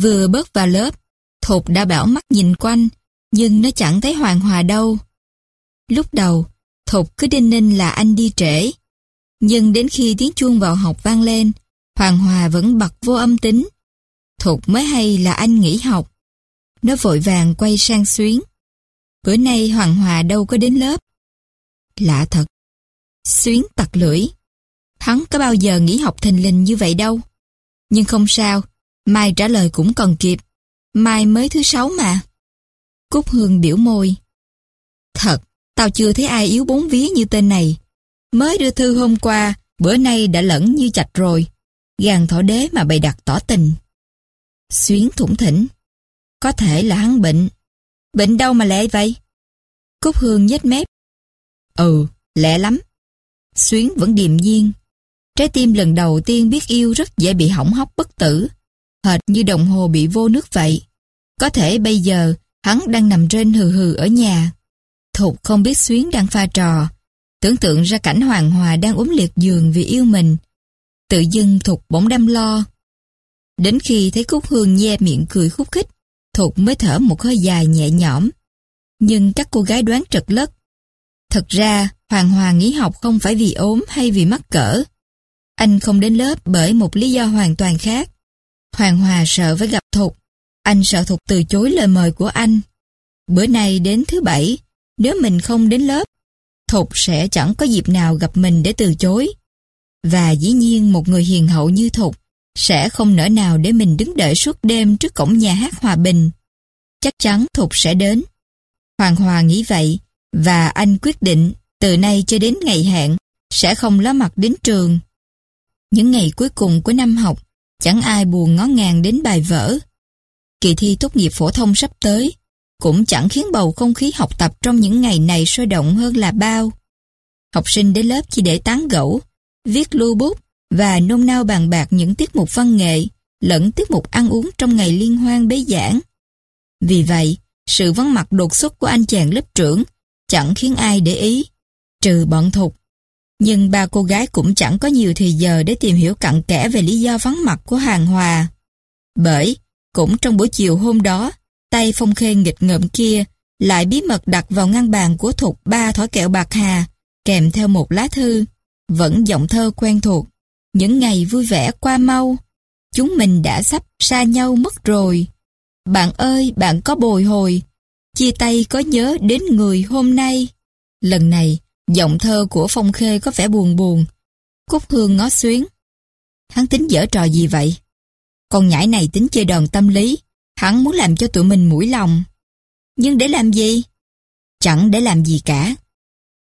Vừa bước vào lớp, Thục đã bảo mắt nhìn quanh, nhưng nó chẳng thấy Hoàng Hòa đâu. Lúc đầu, Thục cứ đinh ninh là anh đi trễ. Nhưng đến khi tiếng chuông vào học vang lên, Hoàng Hòa vẫn bật vô âm tính. Thục mới hay là anh nghỉ học. Nó vội vàng quay sang xuyến. Bữa nay Hoàng Hòa đâu có đến lớp. Lạ thật. Xuyến tặc lưỡi. Hắn có bao giờ nghỉ học thình lình như vậy đâu. Nhưng không sao, mai trả lời cũng còn kịp. Mai mới thứ sáu mà. Cúc Hương biểu môi. Thật, tao chưa thấy ai yếu bốn vía như tên này. Mới đưa thư hôm qua, bữa nay đã lẫn như chạch rồi. Gàn thỏ đế mà bày đặt tỏ tình. Xuyến thủng thỉnh. Có thể là hắn bệnh. Bệnh đâu mà lẹ vậy? Cúc Hương nhếch mép. Ừ, lẹ lắm. Xuyến vẫn điềm nhiên. Trái tim lần đầu tiên biết yêu rất dễ bị hỏng hóc bất tử. Hệt như đồng hồ bị vô nước vậy. Có thể bây giờ hắn đang nằm trên hừ hừ ở nhà. Thục không biết Xuyến đang pha trò. Tưởng tượng ra cảnh Hoàng Hòa đang ốm liệt giường vì yêu mình. Tự dưng Thục bỗng đâm lo. Đến khi thấy Cúc Hương nhe miệng cười khúc khích, Thục mới thở một hơi dài nhẹ nhõm. Nhưng các cô gái đoán trật lất. Thật ra, Hoàng Hòa nghỉ học không phải vì ốm hay vì mắc cỡ. Anh không đến lớp bởi một lý do hoàn toàn khác. Hoàng Hòa sợ phải gặp Thục. Anh sợ Thục từ chối lời mời của anh. Bữa nay đến thứ bảy, nếu mình không đến lớp, Thục sẽ chẳng có dịp nào gặp mình để từ chối. Và dĩ nhiên một người hiền hậu như Thục sẽ không nỡ nào để mình đứng đợi suốt đêm trước cổng nhà hát Hòa Bình. Chắc chắn Thục sẽ đến. Hoàng Hòa nghĩ vậy, và anh quyết định từ nay cho đến ngày hẹn sẽ không ló mặt đến trường. Những ngày cuối cùng của năm học, chẳng ai buồn ngó ngàng đến bài vở. Kỳ thi tốt nghiệp phổ thông sắp tới, cũng chẳng khiến bầu không khí học tập trong những ngày này sôi động hơn là bao. Học sinh đến lớp chỉ để tán gẫu, viết lưu bút và nôn nao bàn bạc những tiết mục văn nghệ lẫn tiết mục ăn uống trong ngày liên hoan bế giảng. Vì vậy, sự vắng mặt đột xuất của anh chàng lớp trưởng chẳng khiến ai để ý, trừ bọn thục. Nhưng ba cô gái cũng chẳng có nhiều thời giờ để tìm hiểu cặn kẽ về lý do vắng mặt của Hàng Hòa. Bởi, cũng trong buổi chiều hôm đó, tay phong khê nghịch ngợm kia lại bí mật đặt vào ngăn bàn của Thục ba thỏi kẹo bạc hà, kèm theo một lá thư, vẫn giọng thơ quen thuộc. Những ngày vui vẻ qua mau, chúng mình đã sắp xa nhau mất rồi. Bạn ơi, bạn có bồi hồi, chia tay có nhớ đến người hôm nay. Lần này, giọng thơ của Phong Khê có vẻ buồn buồn. Cúc Hương ngó xuyến. Hắn tính dở trò gì vậy? Con nhãi này tính chơi đòn tâm lý, hắn muốn làm cho tụi mình mũi lòng. Nhưng để làm gì? Chẳng để làm gì cả.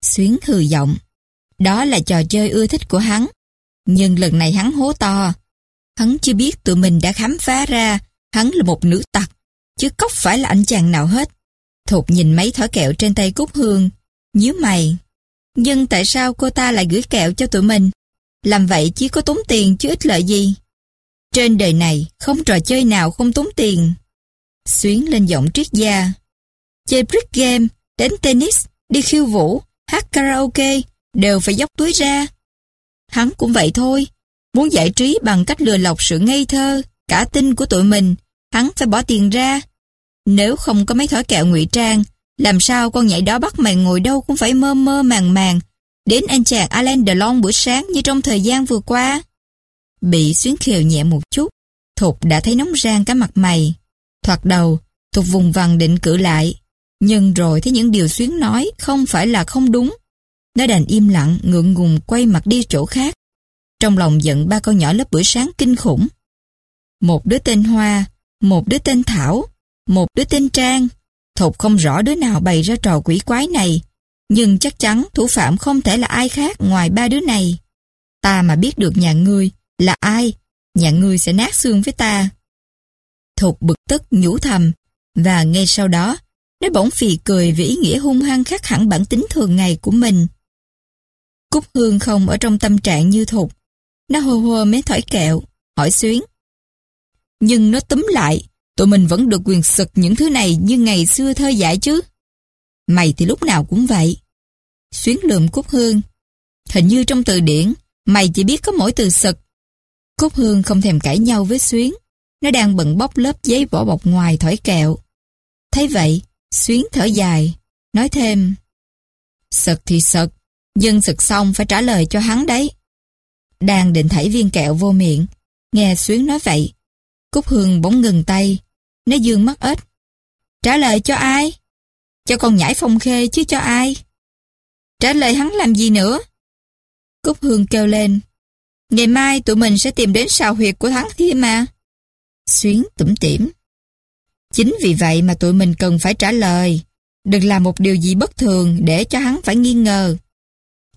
Xuyến hừ giọng. Đó là trò chơi ưa thích của hắn. Nhưng lần này hắn hố to. Hắn chưa biết tụi mình đã khám phá ra hắn là một nữ tặc, chứ cốc phải là anh chàng nào hết. Thục nhìn mấy thỏi kẹo trên tay Cúc Hương, nhíu mày. Nhưng tại sao cô ta lại gửi kẹo cho tụi mình? Làm vậy chỉ có tốn tiền chứ ít lợi gì. Trên đời này không trò chơi nào không tốn tiền. Xuyến lên giọng triết gia. Chơi brick game, đến tennis, đi khiêu vũ, hát karaoke, đều phải dốc túi ra. Hắn cũng vậy thôi. Muốn giải trí bằng cách lừa lọc sự ngây thơ, cả tin của tụi mình, hắn phải bỏ tiền ra. Nếu không có mấy thỏi kẹo ngụy trang, làm sao con nhảy đó bắt mày ngồi đâu cũng phải mơ mơ màng màng, đến anh chàng Alain Delon buổi sáng như trong thời gian vừa qua. Bị xuyến khều nhẹ một chút, Thục đã thấy nóng rang cả mặt mày. Thoạt đầu, Thục vùng vằng định cử lại, nhưng rồi thấy những điều xuyến nói không phải là không đúng. Nó đành im lặng, ngượng ngùng quay mặt đi chỗ khác. Trong lòng giận ba con nhỏ lớp buổi sáng kinh khủng. Một đứa tên Hoa, một đứa tên Thảo, một đứa tên Trang. Thục không rõ đứa nào bày ra trò quỷ quái này, nhưng chắc chắn thủ phạm không thể là ai khác ngoài ba đứa này. Ta mà biết được nhà ngươi là ai, nhà ngươi sẽ nát xương với ta. Thục bực tức nhủ thầm, và ngay sau đó, nó bỗng phì cười vì ý nghĩa hung hăng khác hẳn bản tính thường ngày của mình. Cúc Hương không ở trong tâm trạng như Thục. Nó hô hô mấy thỏi kẹo, hỏi xuyến. Nhưng nó túm lại, tụi mình vẫn được quyền sực những thứ này như ngày xưa thơ giải chứ. Mày thì lúc nào cũng vậy. Xuyến lượm Cúc Hương. Hình như trong từ điển, mày chỉ biết có mỗi từ sực. Cúc Hương không thèm cãi nhau với Xuyến. nó đang bận bóc lớp giấy vỏ bọc ngoài thỏi kẹo. Thấy vậy, Xuyến thở dài, nói thêm. Sực thì sực, nhưng sực xong phải trả lời cho hắn đấy. Đang định thảy viên kẹo vô miệng, nghe Xuyến nói vậy. Cúc Hương bỗng ngừng tay, nó dương mắt ếch. Trả lời cho ai? Cho con nhảy phong khê chứ cho ai? Trả lời hắn làm gì nữa? Cúc Hương kêu lên. Ngày mai tụi mình sẽ tìm đến sào huyệt của thắng kia mà. Xuyến tủm tỉm. Chính vì vậy mà tụi mình cần phải trả lời. Đừng làm một điều gì bất thường để cho hắn phải nghi ngờ.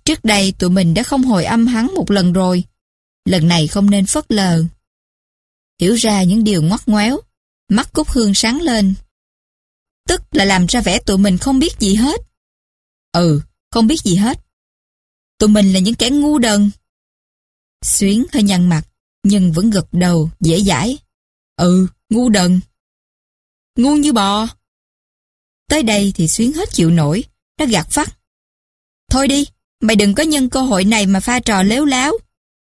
Trước đây tụi mình đã không hồi âm hắn một lần rồi. Lần này không nên phớt lờ. Hiểu ra những điều ngoắt ngoéo, mắt Cúc Hương sáng lên. Tức là làm ra vẻ tụi mình không biết gì hết. Ừ, không biết gì hết. Tụi mình là những kẻ ngu đần. Xuyến hơi nhăn mặt, nhưng vẫn gật đầu, dễ dãi. Ừ, ngu đần. Ngu như bò. Tới đây thì Xuyến hết chịu nổi, nó gạt phát. Thôi đi, mày đừng có nhân cơ hội này mà pha trò léo láo.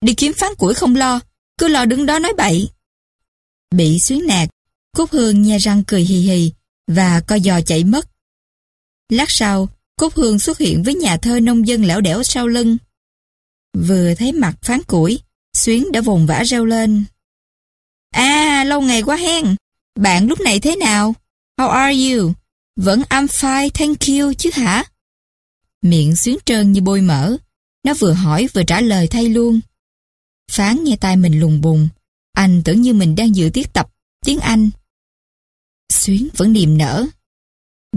Đi kiếm phán củi không lo, cứ lo đứng đó nói bậy. Bị Xuyến nạt, Cúc Hương nhe răng cười hì hì và co giò chạy mất. Lát sau, Cúc Hương xuất hiện với nhà thơ nông dân lẻo đẻo sau lưng. Vừa thấy mặt phán củi, Xuyến đã vùng vã reo lên. À, lâu ngày quá hen. Bạn lúc này thế nào? How are you? Vẫn I'm fine, thank you chứ hả? Miệng Xuyến trơn như bôi mỡ. Nó vừa hỏi vừa trả lời thay luôn. Phán nghe tai mình lùng bùng. Anh tưởng như mình đang dự tiết tập tiếng Anh. Xuyến vẫn niềm nở.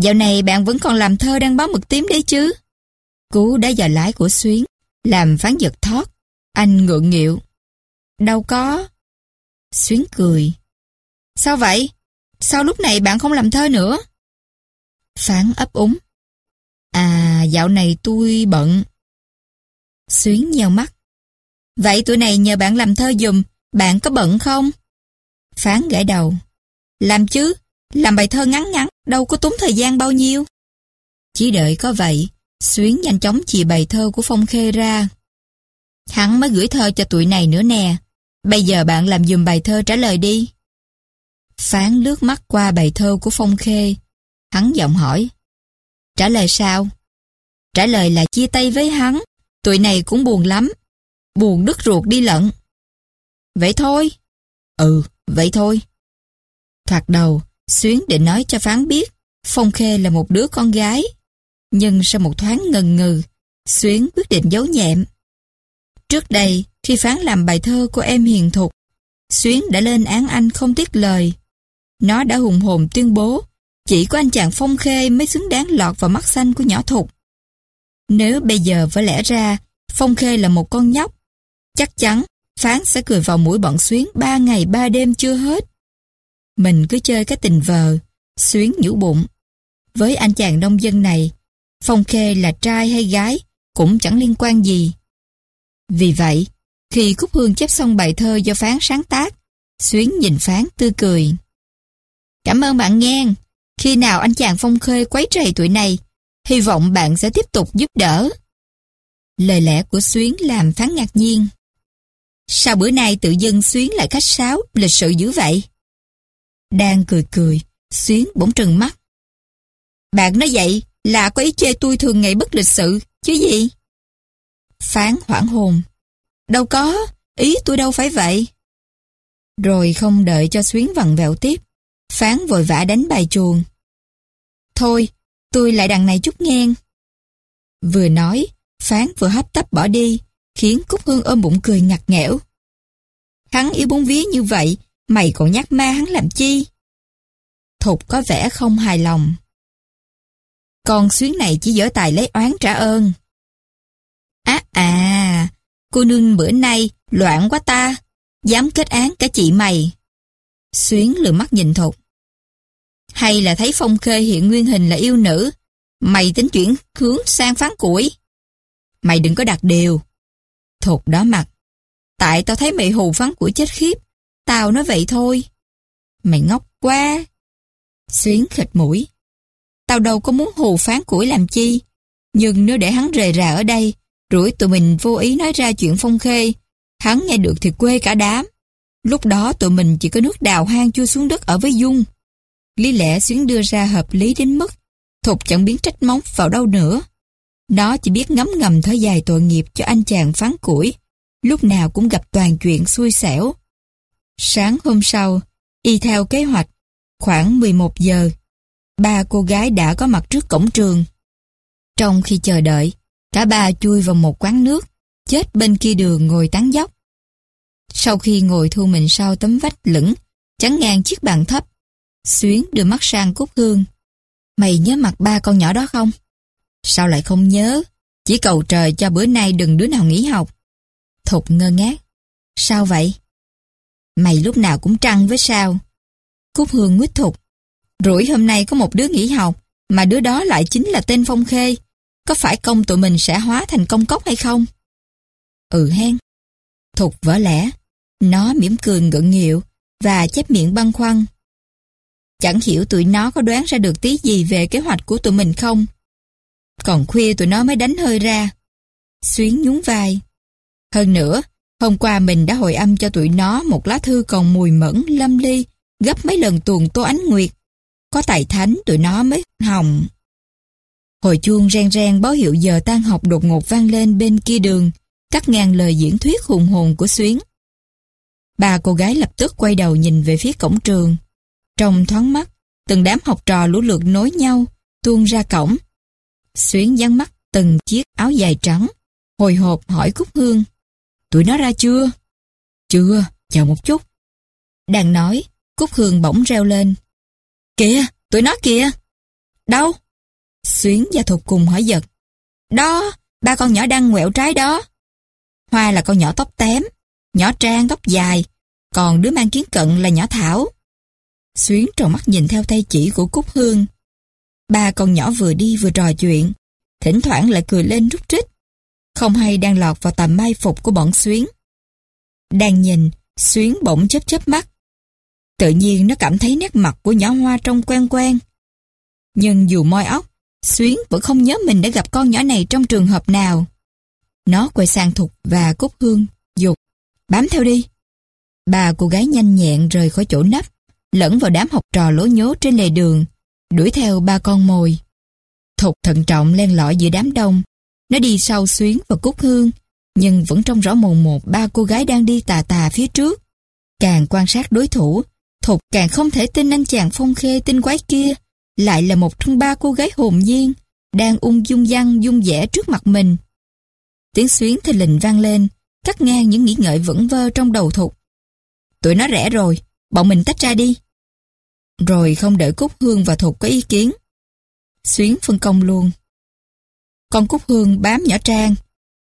Dạo này bạn vẫn còn làm thơ đang báo mực tím đấy chứ? Cú đã dò lái của Xuyến, làm phán giật thoát. Anh ngượng nghịu. Đâu có. Xuyến cười. Sao vậy? Sao lúc này bạn không làm thơ nữa? Phán ấp úng. À, dạo này tôi bận. Xuyến nheo mắt. Vậy tụi này nhờ bạn làm thơ dùm, bạn có bận không? Phán gãi đầu. Làm chứ, làm bài thơ ngắn ngắn, đâu có tốn thời gian bao nhiêu. Chỉ đợi có vậy, Xuyến nhanh chóng chì bài thơ của Phong Khê ra. Hắn mới gửi thơ cho tụi này nữa nè. Bây giờ bạn làm dùm bài thơ trả lời đi. Phán lướt mắt qua bài thơ của Phong Khê. Hắn giọng hỏi. Trả lời sao? Trả lời là chia tay với hắn. Tụi này cũng buồn lắm. Buồn đứt ruột đi lận. Vậy thôi. Ừ, vậy thôi. Thoạt đầu, Xuyến định nói cho Phán biết Phong Khê là một đứa con gái. Nhưng sau một thoáng ngần ngừ, Xuyến quyết định giấu nhẹm. Trước đây, khi Phán làm bài thơ của em Hiền Thục, Xuyến đã lên án anh không tiếc lời. Nó đã hùng hồn tuyên bố chỉ có anh chàng Phong Khê mới xứng đáng lọt vào mắt xanh của nhỏ Thục. Nếu bây giờ với lẽ ra Phong Khê là một con nhóc, chắc chắn Phán sẽ cười vào mũi bọn Xuyến ba ngày ba đêm chưa hết. Mình cứ chơi cái tình vờ, Xuyến nhũ bụng. Với anh chàng nông dân này, Phong Khê là trai hay gái cũng chẳng liên quan gì. Vì vậy, khi Cúc Hương chép xong bài thơ do Phán sáng tác, Xuyến nhìn Phán tươi cười. Cảm ơn bạn nghe. Khi nào anh chàng Phong Khê quấy rầy tuổi này, hy vọng bạn sẽ tiếp tục giúp đỡ. Lời lẽ của Xuyến làm Phán ngạc nhiên. Sao bữa nay tự dưng Xuyến lại khách sáo, lịch sự dữ vậy? Đang cười cười, Xuyến bỗng trừng mắt. Bạn nói vậy là có ý chê tôi thường ngày bất lịch sự, chứ gì? Phán hoảng hồn. Đâu có, ý tôi đâu phải vậy. Rồi không đợi cho Xuyến vặn vẹo tiếp, Phán vội vã đánh bài chuồng. Thôi, tôi lại đằng này chút ngang. Vừa nói, Phán vừa hấp tấp bỏ đi, khiến Cúc Hương ôm bụng cười ngặt nghẽo. Hắn yêu bốn vía như vậy, mày còn nhắc ma hắn làm chi? Thục có vẻ không hài lòng. Con xuyến này chỉ dở tài lấy oán trả ơn. Á à, cô nương bữa nay loạn quá ta, dám kết án cả chị mày. Xuyến lừa mắt nhìn Thục. Hay là thấy Phong Khê hiện nguyên hình là yêu nữ, mày tính chuyển hướng sang phán củi. Mày đừng có đặt điều. Thục đó mặt. Tại tao thấy mày hù phán củi chết khiếp, tao nói vậy thôi. Mày ngốc quá. Xuyến khịt mũi. Tao đâu có muốn hù phán củi làm chi. Nhưng nếu để hắn rề rà ở đây, rủi tụi mình vô ý nói ra chuyện phong khê, hắn nghe được thì quê cả đám. Lúc đó tụi mình chỉ có nước đào hang chui xuống đất ở với Dung. Lý lẽ Xuyến đưa ra hợp lý đến mức Thục chẳng biến trách móng vào đâu nữa. Nó chỉ biết ngấm ngầm thở dài tội nghiệp cho anh chàng phán củi, lúc nào cũng gặp toàn chuyện xui xẻo. Sáng hôm sau, y theo kế hoạch, khoảng 11 giờ, ba cô gái đã có mặt trước cổng trường. Trong khi chờ đợi, cả ba chui vào một quán nước, chết bên kia đường ngồi tán dốc. Sau khi ngồi thu mình sau tấm vách lửng, chắn ngang chiếc bàn thấp, Xuyến đưa mắt sang Cúc Hương. Mày nhớ mặt ba con nhỏ đó không? Sao lại không nhớ? Chỉ cầu trời cho bữa nay đừng đứa nào nghỉ học. Thục ngơ ngác. Sao vậy? Mày lúc nào cũng trăng với sao? Cúc Hương nguyết thục. Rủi hôm nay có một đứa nghỉ học, mà đứa đó lại chính là tên Phong Khê. Có phải công tụi mình sẽ hóa thành công cốc hay không? Ừ hen. Thục vỡ lẽ. Nó mỉm cười ngượng nghịu và chép miệng băng khoăn. Chẳng hiểu tụi nó có đoán ra được tí gì về kế hoạch của tụi mình không? Còn khuya tụi nó mới đánh hơi ra. Xuyến nhún vai. Hơn nữa, hôm qua mình đã hồi âm cho tụi nó một lá thư còn mùi mẫn, lâm ly, gấp mấy lần tuồng tô ánh nguyệt. Có tài thánh tụi nó mới hỏng. Hồi chuông reng reng báo hiệu giờ tan học đột ngột vang lên bên kia đường, cắt ngang lời diễn thuyết hùng hồn của Xuyến. Ba cô gái lập tức quay đầu nhìn về phía cổng trường. Trong thoáng mắt, từng đám học trò lũ lượt nối nhau, tuôn ra cổng. Xuyến dán mắt từng chiếc áo dài trắng, hồi hộp hỏi Cúc Hương. Tụi nó ra chưa? Chưa, chờ một chút. Đang nói, Cúc Hương bỗng reo lên. Kìa, tụi nó kìa. Đâu? Xuyến và Thục cùng hỏi giật. Đó, ba con nhỏ đang ngoẹo trái đó. Hoa là con nhỏ tóc tém, nhỏ Trang tóc dài, còn đứa mang kiến cận là nhỏ Thảo. Xuyến tròn mắt nhìn theo tay chỉ của Cúc Hương. Ba con nhỏ vừa đi vừa trò chuyện, thỉnh thoảng lại cười lên rút rít. Không hay đang lọt vào tầm mai phục của bọn Xuyến. Đang nhìn, Xuyến bỗng chớp chớp mắt. Tự nhiên nó cảm thấy nét mặt của nhỏ Hoa trông quen quen. Nhưng dù moi óc, Xuyến vẫn không nhớ mình đã gặp con nhỏ này trong trường hợp nào. Nó quay sang Thục và Cúc Hương, dục, bám theo đi. bà cô gái nhanh nhẹn rời khỏi chỗ nấp, lẫn vào đám học trò lố nhố trên lề đường, đuổi theo ba con mồi. Thục thận trọng len lỏi giữa đám đông, nó đi sau xuyến và cúc hương, nhưng vẫn trông rõ mồn một ba cô gái đang đi tà tà phía trước. Càng quan sát đối thủ, Thục càng không thể tin anh chàng phong khê tinh quái kia lại là một trong ba cô gái hồn nhiên đang ung dung dăng dung dẻ trước mặt mình. Tiếng xuyến thì lình vang lên, cắt ngang những nghĩ ngợi vững vơ trong đầu Thục. Tụi nó rẻ rồi, bọn mình tách ra đi. Rồi không đợi Cúc Hương và Thục có ý kiến. Xuyến phân công luôn. Con Cúc Hương bám nhỏ Trang,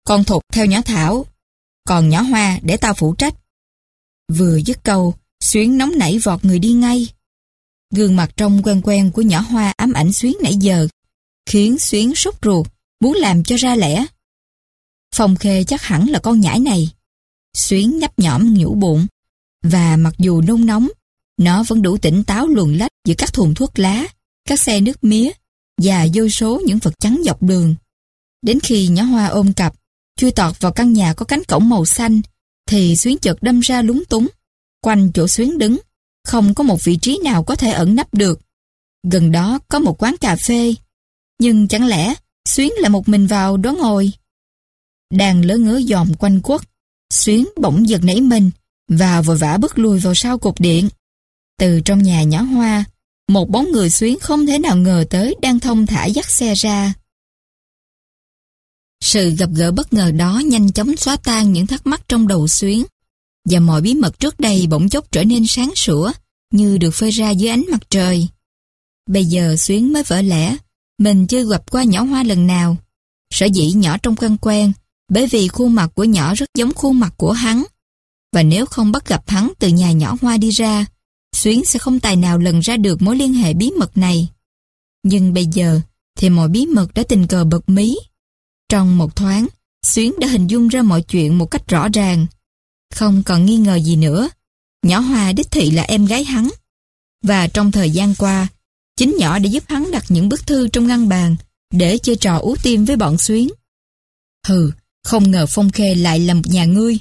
con Thục theo nhỏ Thảo, còn nhỏ Hoa để tao phụ trách. Vừa dứt câu, Xuyến nóng nảy vọt người đi ngay. Gương mặt trong quen quen của nhỏ Hoa ám ảnh Xuyến nãy giờ, khiến Xuyến sốt ruột, muốn làm cho ra lẽ. Phong Khê chắc hẳn là con nhãi này. Xuyến nhấp nhõm nhũ bụng, và mặc dù nôn nóng, nó vẫn đủ tỉnh táo luồn lách giữa các thùng thuốc lá, các xe nước mía và vô số những vật trắng dọc đường. Đến khi nhỏ hoa ôm cặp, chui tọt vào căn nhà có cánh cổng màu xanh, thì xuyến chợt đâm ra lúng túng. Quanh chỗ xuyến đứng, không có một vị trí nào có thể ẩn nấp được. Gần đó có một quán cà phê. Nhưng chẳng lẽ xuyến lại một mình vào đó ngồi? Đang lỡ ngứa dòm quanh quất, xuyến bỗng giật nảy mình và vội vã bước lùi vào sau cột điện. Từ trong nhà nhỏ hoa, một bóng người xuyến không thể nào ngờ tới đang thông thả dắt xe ra. Sự gặp gỡ bất ngờ đó nhanh chóng xóa tan những thắc mắc trong đầu xuyến và mọi bí mật trước đây bỗng chốc trở nên sáng sủa như được phơi ra dưới ánh mặt trời. Bây giờ xuyến mới vỡ lẽ mình chưa gặp qua nhỏ hoa lần nào. Sở dĩ nhỏ trong căn quen bởi vì khuôn mặt của nhỏ rất giống khuôn mặt của hắn và nếu không bắt gặp hắn từ nhà nhỏ hoa đi ra, Xuyến sẽ không tài nào lần ra được mối liên hệ bí mật này. Nhưng bây giờ thì mọi bí mật đã tình cờ bật mí. Trong một thoáng, Xuyến đã hình dung ra mọi chuyện một cách rõ ràng. Không còn nghi ngờ gì nữa. Nhỏ Hoa đích thị là em gái hắn. Và trong thời gian qua, chính nhỏ đã giúp hắn đặt những bức thư trong ngăn bàn để chơi trò ú tim với bọn Xuyến. Hừ, không ngờ Phong Khê lại là một nhà ngươi.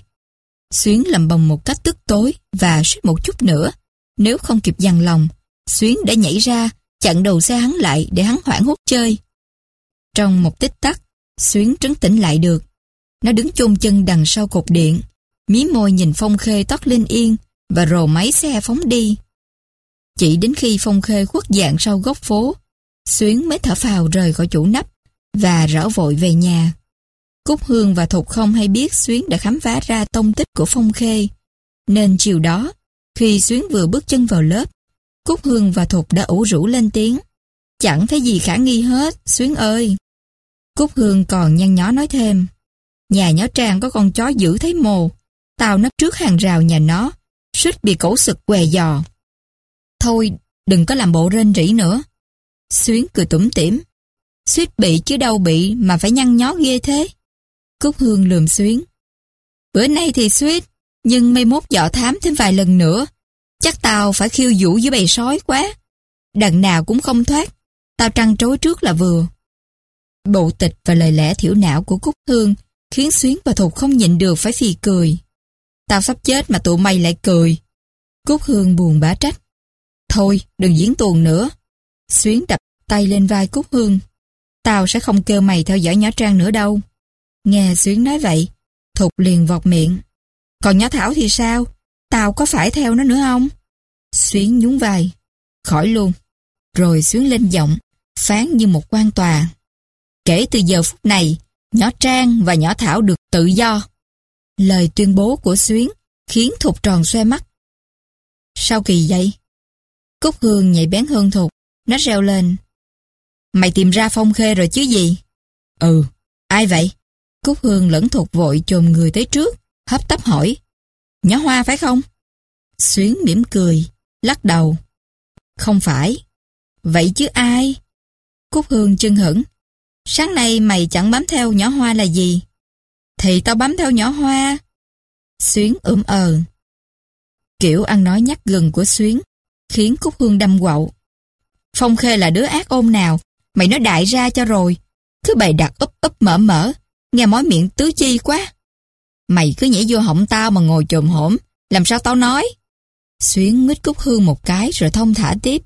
Xuyến lầm bầm một cách tức tối và suýt một chút nữa. Nếu không kịp dằn lòng, Xuyến đã nhảy ra, chặn đầu xe hắn lại để hắn hoảng hốt chơi. Trong một tích tắc, Xuyến trấn tĩnh lại được. Nó đứng chôn chân đằng sau cột điện, mí môi nhìn Phong Khê tót lên yên và rồ máy xe phóng đi. Chỉ đến khi Phong Khê khuất dạng sau góc phố, Xuyến mới thở phào rời khỏi chủ nắp và rảo vội về nhà. Cúc Hương và Thục không hay biết Xuyến đã khám phá ra tông tích của Phong Khê. Nên chiều đó, khi Xuyến vừa bước chân vào lớp, Cúc Hương và Thục đã ủ rũ lên tiếng. Chẳng thấy gì khả nghi hết, Xuyến ơi. Cúc Hương còn nhăn nhó nói thêm. Nhà nhó trang có con chó dữ thấy mồ. Tao nấp trước hàng rào nhà nó, suýt bị cẩu sực què giò. Thôi, đừng có làm bộ rên rỉ nữa. Xuyến cười tủm tỉm. Suýt bị chứ đâu bị mà phải nhăn nhó ghê thế. Cúc Hương lườm Xuyến. Bữa nay thì suýt, nhưng mây mốt dọ thám thêm vài lần nữa. Chắc tao phải khiêu vũ với bầy sói quá. Đằng nào cũng không thoát. Tao trăn trối trước là vừa. Bộ tịch và lời lẽ thiểu não của Cúc Hương khiến Xuyến và Thục không nhịn được phải phì cười. Tao sắp chết mà tụi mày lại cười. Cúc Hương buồn bá trách. Thôi, đừng diễn tuồng nữa. Xuyến đập tay lên vai Cúc Hương. Tao sẽ không kêu mày theo dõi nhỏ Trang nữa đâu. Nghe Xuyến nói vậy, Thục liền vọt miệng. Còn nhỏ Thảo thì sao? Tao có phải theo nó nữa không? Xuyến nhún vai. Khỏi luôn. Rồi Xuyến lên giọng, phán như một quan tòa. Kể từ giờ phút này, nhỏ Trang và nhỏ Thảo được tự do. Lời tuyên bố của Xuyến khiến Thục tròn xoe mắt. Sao kỳ vậy? Cúc Hương nhạy bén hơn Thục, nó reo lên. Mày tìm ra Phong Khê rồi chứ gì? Ừ, ai vậy? Cúc Hương lẫn Thục vội chồm người tới trước, hấp tấp hỏi. Nhỏ Hoa phải không? Xuyến mỉm cười, lắc đầu. Không phải. Vậy chứ ai? Cúc Hương chân hững. Sáng nay mày chẳng bám theo nhỏ Hoa là gì? Thì tao bám theo nhỏ Hoa. Xuyến ưm ờ. Kiểu ăn nói nhắc gần của Xuyến khiến Cúc Hương đâm quậu. Phong Khê là đứa ác ôn nào, mày nói đại ra cho rồi. Cứ bày đặt úp úp mở mở, nghe mối miệng tứ chi quá. Mày cứ nhảy vô họng tao mà ngồi trồm hổm, làm sao tao nói? Xuyến mít Cúc Hương một cái rồi thông thả tiếp.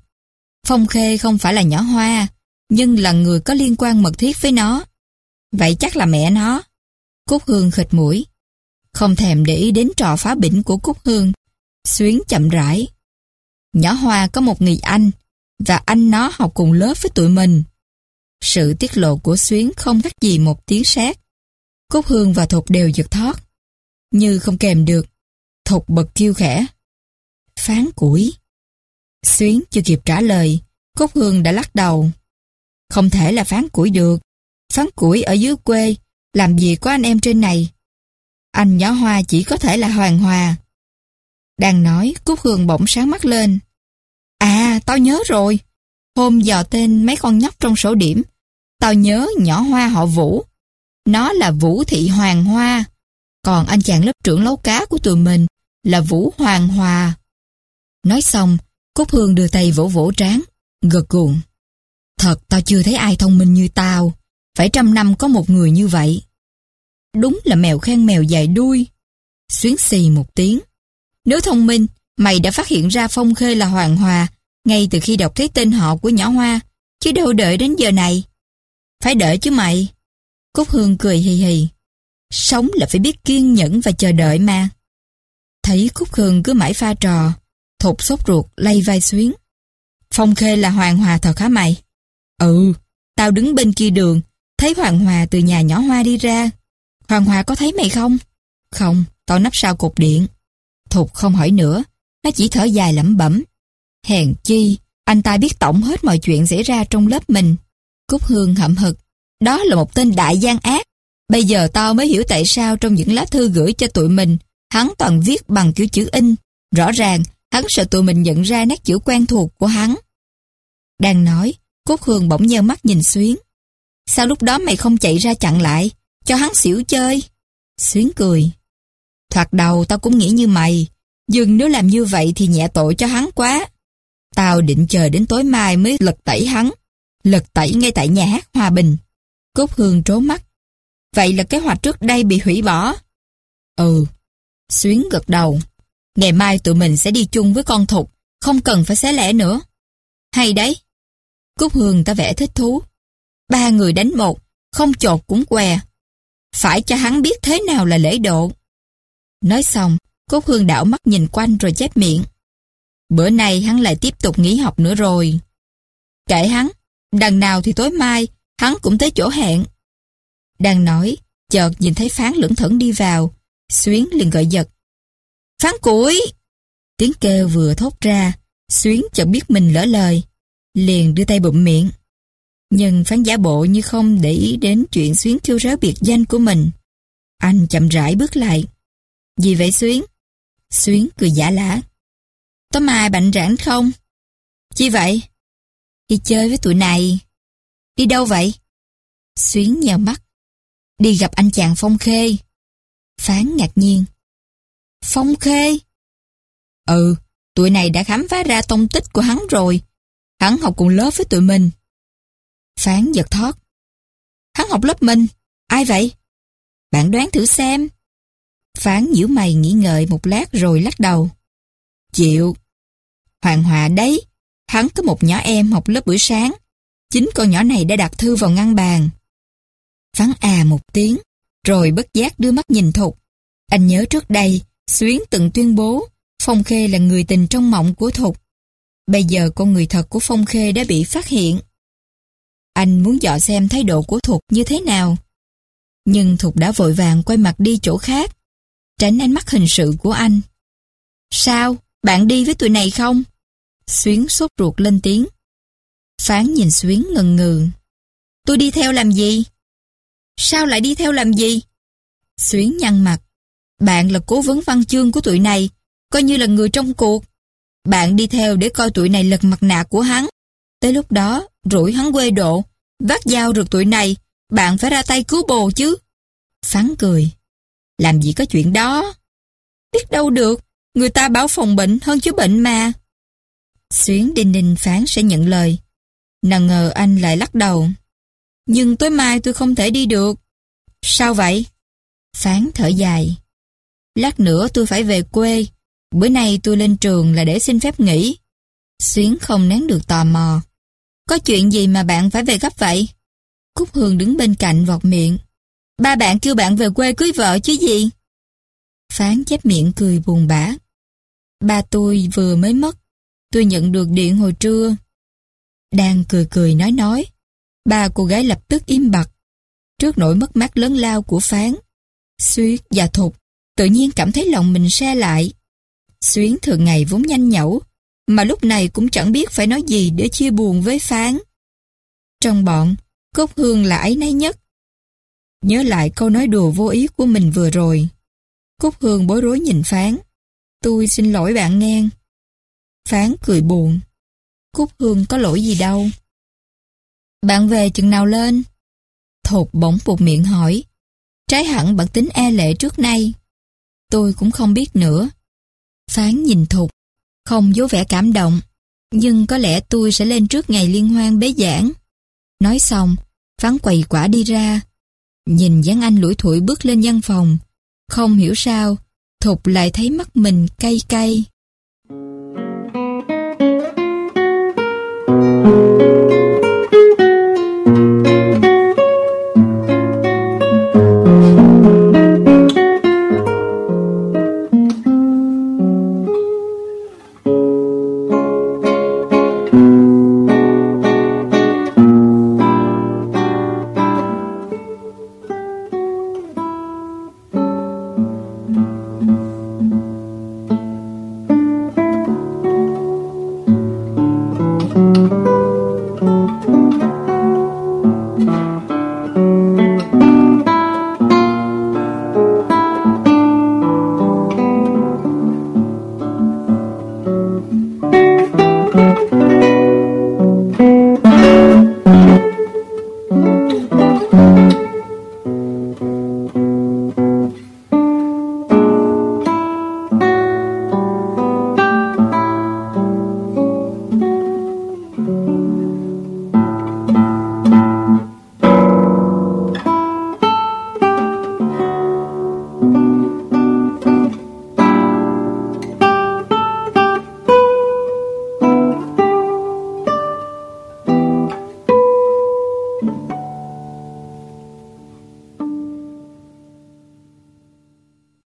Phong Khê không phải là nhỏ hoa, nhưng là người có liên quan mật thiết với nó. Vậy chắc là mẹ nó. Cúc Hương khịt mũi. Không thèm để ý đến trò phá bỉnh của Cúc Hương. Xuyến chậm rãi. Nhỏ Hoa có một người anh, và anh nó học cùng lớp với tụi mình. Sự tiết lộ của Xuyến không khác gì một tiếng sét. Cúc Hương và Thục đều giật thoát. Như không kèm được, Thục bật kêu khẽ. Phán củi. Xuyến chưa kịp trả lời, Cúc Hương đã lắc đầu. Không thể là phán củi được. Phán củi ở dưới quê, làm gì có anh em trên này. Anh nhỏ hoa chỉ có thể là Hoàng Hòa. Đang nói, Cúc Hương bỗng sáng mắt lên. À, tao nhớ rồi. Hôm dò tên mấy con nhóc trong sổ điểm, tao nhớ nhỏ hoa họ Vũ. Nó là Vũ Thị Hoàng Hoa. Còn anh chàng lớp trưởng lấu cá của tụi mình là Vũ Hoàng Hòa. Nói xong, Cúc Hương đưa tay vỗ vỗ trán, gật gùn. Thật tao chưa thấy ai thông minh như tao. Phải trăm năm có một người như vậy. Đúng là mèo khen mèo dài đuôi. Xuyến xì một tiếng. Nếu thông minh, mày đã phát hiện ra Phong Khê là Hoàng Hòa ngay từ khi đọc thấy tên họ của nhỏ Hoa, chứ đâu đợi đến giờ này. Phải đợi chứ mày. Cúc Hương cười hì hì. Sống là phải biết kiên nhẫn và chờ đợi mà. Thấy Cúc Hương cứ mãi pha trò, thục sốt ruột lay vai xuyến. Phong Khê là Hoàng Hòa thật hả mày? Ừ, tao đứng bên kia đường, thấy Hoàng Hòa từ nhà nhỏ Hoa đi ra. Hoàng Hòa có thấy mày không? Không, tao nấp sau cột điện. Thục không hỏi nữa, nó chỉ thở dài lẩm bẩm. Hèn chi, anh ta biết tổng hết mọi chuyện xảy ra trong lớp mình. Cúc Hương hậm hực. Đó là một tên đại gian ác. Bây giờ tao mới hiểu tại sao trong những lá thư gửi cho tụi mình, hắn toàn viết bằng kiểu chữ in. Rõ ràng, hắn sợ tụi mình nhận ra nét chữ quen thuộc của hắn. Đang nói, Cúc Hương bỗng nheo mắt nhìn Xuyến. Sao lúc đó mày không chạy ra chặn lại, cho hắn xỉu chơi? Xuyến cười. Thoạt đầu tao cũng nghĩ như mày, Dừng nếu làm như vậy thì nhẹ tội cho hắn quá. Tao định chờ đến tối mai mới lật tẩy hắn. Lật tẩy ngay tại nhà hát Hòa Bình. Cúc Hương trố mắt. Vậy là kế hoạch trước đây bị hủy bỏ. Ừ. Xuyến gật đầu. Ngày mai tụi mình sẽ đi chung với con thục, không cần phải xé lẻ nữa. Hay đấy. Cúc Hương ta vẽ thích thú. Ba người đánh một, không chột cũng què. Phải cho hắn biết thế nào là lễ độ. Nói xong, Cúc Hương đảo mắt nhìn quanh rồi chép miệng. Bữa nay hắn lại tiếp tục nghỉ học nữa rồi. Kệ hắn, đằng nào thì tối mai, hắn cũng tới chỗ hẹn. Đang nói, chợt nhìn thấy phán lưỡng thẩn đi vào, Xuyến liền gọi giật. Phán củi! Tiếng kêu vừa thốt ra, Xuyến chợt biết mình lỡ lời, liền đưa tay bụm miệng. Nhưng phán giả bộ như không để ý đến chuyện Xuyến kêu ráo biệt danh của mình. Anh chậm rãi bước lại. Gì vậy Xuyến? Xuyến cười giả lả. Tối mai bệnh rãnh không? Chi vậy? Đi chơi với tụi này. Đi đâu vậy? Xuyến nhào mắt. Đi gặp anh chàng Phong Khê. Phán ngạc nhiên. Phong Khê? Ừ, tụi này đã khám phá ra tông tích của hắn rồi. Hắn học cùng lớp với tụi mình. Phán giật thoát. Hắn học lớp mình. Ai vậy? Bạn đoán thử xem. Phán nhíu mày nghĩ ngợi một lát rồi lắc đầu. Chịu. Hoàng Hòa đấy. Hắn có một nhỏ em học lớp buổi sáng. Chính con nhỏ này đã đặt thư vào ngăn bàn. Phán à một tiếng, rồi bất giác đưa mắt nhìn Thục. Anh nhớ trước đây, Xuyến từng tuyên bố Phong Khê là người tình trong mộng của Thục. Bây giờ con người thật của Phong Khê đã bị phát hiện. Anh muốn dò xem thái độ của Thục như thế nào. Nhưng Thục đã vội vàng quay mặt đi chỗ khác, tránh ánh mắt hình sự của anh. Sao? Bạn đi với tụi này không? Xuyến sốt ruột lên tiếng. Phán nhìn Xuyến ngần ngừ. Tôi đi theo làm gì? Sao lại đi theo làm gì? Xuyến nhăn mặt. Bạn là cố vấn văn chương của tụi này, coi như là người trong cuộc. Bạn đi theo để coi tụi này lật mặt nạ của hắn. Tới lúc đó, rủi hắn quê độ, vác dao rượt tụi này, bạn phải ra tay cứu bồ chứ. Phán cười. Làm gì có chuyện đó? Biết đâu được, người ta bảo phòng bệnh hơn chứ bệnh mà. Xuyến đinh đinh phán sẽ nhận lời. Nàng ngờ anh lại lắc đầu. Nhưng tối mai tôi không thể đi được. Sao vậy? Phán thở dài. Lát nữa tôi phải về quê. Bữa nay tôi lên trường là để xin phép nghỉ. Xuyến không nén được tò mò. Có chuyện gì mà bạn phải về gấp vậy? Cúc Hương đứng bên cạnh vọt miệng. Ba bạn kêu bạn về quê cưới vợ chứ gì? Phán chép miệng cười buồn bã. Ba tôi vừa mới mất. Tôi nhận được điện hồi trưa. Đang cười cười nói nói. Ba cô gái lập tức im bặt. Trước nỗi mất mát lớn lao của Phán, Xuyết và Thục tự nhiên cảm thấy lòng mình xe lại. Xuyến thường ngày vốn nhanh nhẩu, mà lúc này cũng chẳng biết phải nói gì để chia buồn với Phán. Trong bọn, Cốt Hương là ấy nấy nhất. Nhớ lại câu nói đùa vô ý của mình vừa rồi. Cúc Hương bối rối nhìn Phán. Tôi xin lỗi bạn nghe. Phán cười buồn. Cúc Hương có lỗi gì đâu. Bạn về chừng nào lên? Thột bỗng buộc miệng hỏi. Trái hẳn bản tính e lệ trước nay. Tôi cũng không biết nữa. Phán nhìn Thục, không dấu vẻ cảm động. Nhưng có lẽ tôi sẽ lên trước ngày liên hoan bế giảng. Nói xong, Phán quầy quả đi ra. Nhìn dáng anh lủi thủi bước lên văn phòng. Không hiểu sao, Thục lại thấy mắt mình cay cay.